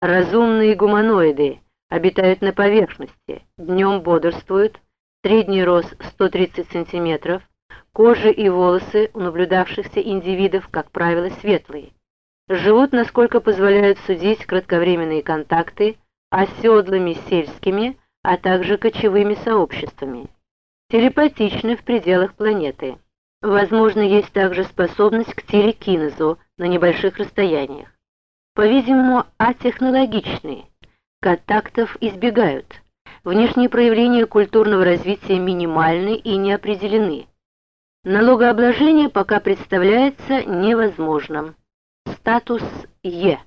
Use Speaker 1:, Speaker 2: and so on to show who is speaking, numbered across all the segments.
Speaker 1: Разумные гуманоиды обитают на поверхности, днем бодрствуют, средний рост 130 см, кожа и волосы у наблюдавшихся индивидов, как правило, светлые. Живут, насколько позволяют судить кратковременные контакты, оседлыми сельскими, а также кочевыми сообществами. Телепатичны в пределах планеты. Возможно, есть также способность к телекинезу на небольших расстояниях. По-видимому, атехнологичные. Контактов избегают. Внешние проявления культурного развития минимальны и не определены. Налогообложение пока представляется невозможным. Статус Е.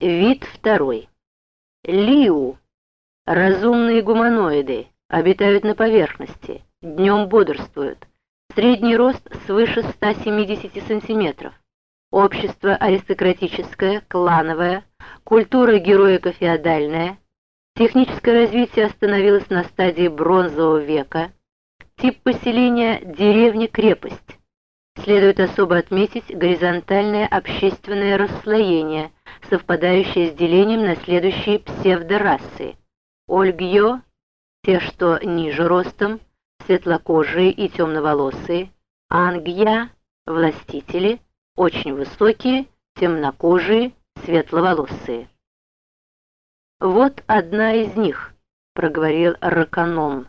Speaker 1: Вид второй. Лиу. Разумные гуманоиды. Обитают на поверхности. Днем бодрствуют. Средний рост свыше 170 сантиметров. Общество аристократическое, клановое, культура героико-феодальная. Техническое развитие остановилось на стадии бронзового века. Тип поселения – деревня-крепость. Следует особо отметить горизонтальное общественное расслоение, совпадающее с делением на следующие псевдорасы. Ольгьо – те, что ниже ростом, светлокожие и темноволосые, ангья – властители, очень высокие, темнокожие, светловолосые. «Вот одна из них», — проговорил Раканом.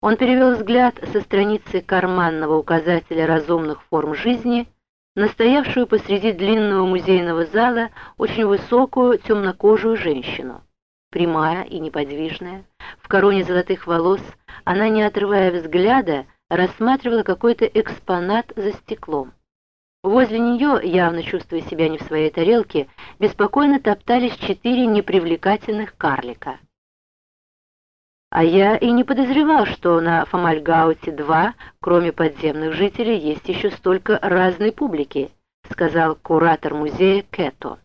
Speaker 1: Он перевел взгляд со страницы карманного указателя разумных форм жизни на стоявшую посреди длинного музейного зала очень высокую темнокожую женщину. Прямая и неподвижная, в короне золотых волос, она, не отрывая взгляда, рассматривала какой-то экспонат за стеклом. Возле нее, явно чувствуя себя не в своей тарелке, беспокойно топтались четыре непривлекательных карлика. А я и не подозревал, что на Фомальгауте-2, кроме подземных жителей, есть еще столько разной публики, сказал куратор музея Кето.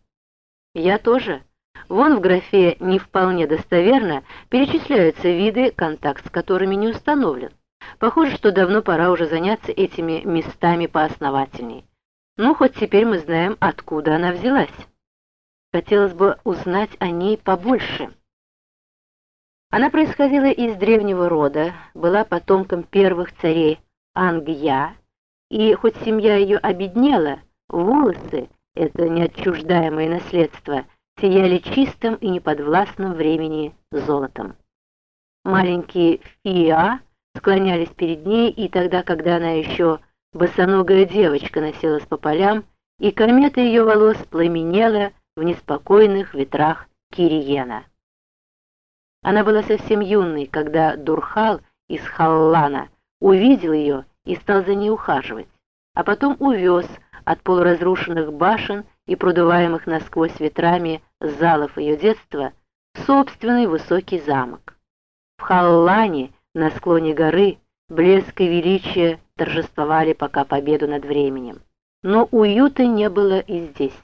Speaker 1: Я тоже. Вон в графе «не вполне достоверно» перечисляются виды, контакт с которыми не установлен. Похоже, что давно пора уже заняться этими местами поосновательней. Ну, хоть теперь мы знаем, откуда она взялась. Хотелось бы узнать о ней побольше. Она происходила из древнего рода, была потомком первых царей Ангья, и хоть семья ее обеднела, волосы, это неотчуждаемое наследство, сияли чистым и неподвластным времени золотом. Маленькие Фиа склонялись перед ней, и тогда, когда она еще Босоногая девочка носилась по полям, и комета ее волос пламенела в неспокойных ветрах Кириена. Она была совсем юной, когда Дурхал из Халлана увидел ее и стал за ней ухаживать, а потом увез от полуразрушенных башен и продуваемых насквозь ветрами залов ее детства собственный высокий замок. В Халлане, на склоне горы, блеск и величие торжествовали пока победу над временем. Но уюта не было и здесь.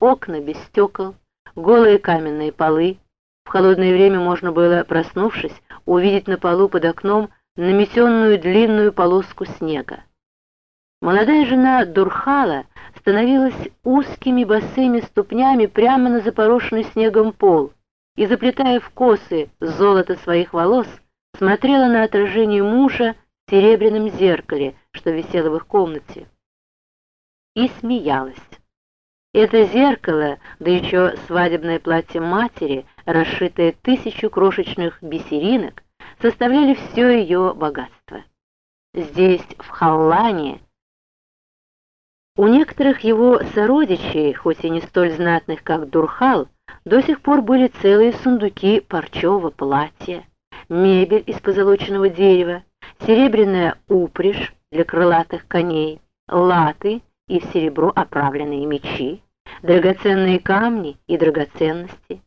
Speaker 1: Окна без стекол, голые каменные полы. В холодное время можно было, проснувшись, увидеть на полу под окном наметенную длинную полоску снега. Молодая жена Дурхала становилась узкими босыми ступнями прямо на запорошенный снегом пол и, заплетая в косы золото своих волос, смотрела на отражение мужа серебряном зеркале, что висело в их комнате, и смеялась. Это зеркало, да еще свадебное платье матери, расшитое тысячу крошечных бисеринок, составляли все ее богатство. Здесь, в Халлане, у некоторых его сородичей, хоть и не столь знатных, как Дурхал, до сих пор были целые сундуки парчевого платья, мебель из позолоченного дерева, серебряная упряжь для крылатых коней, латы и в серебро оправленные мечи, драгоценные камни и драгоценности.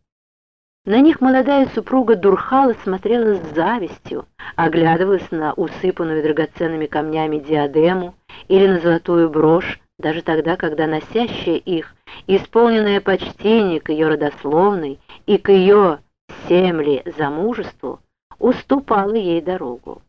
Speaker 1: На них молодая супруга Дурхала смотрела с завистью, оглядывалась на усыпанную драгоценными камнями диадему или на золотую брошь, даже тогда, когда носящая их, исполненное почтение к ее родословной и к ее семле замужеству, уступала ей дорогу.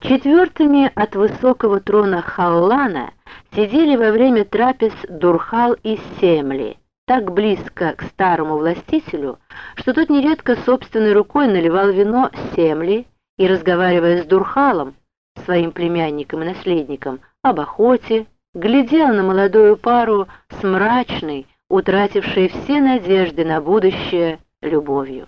Speaker 1: Четвертыми от высокого трона Халлана сидели во время трапез Дурхал и Семли, так близко к старому властителю, что тот нередко собственной рукой наливал вино Семли и, разговаривая с Дурхалом, своим племянником и наследником, об охоте, глядел на молодую пару с мрачной, утратившей все надежды на будущее, любовью.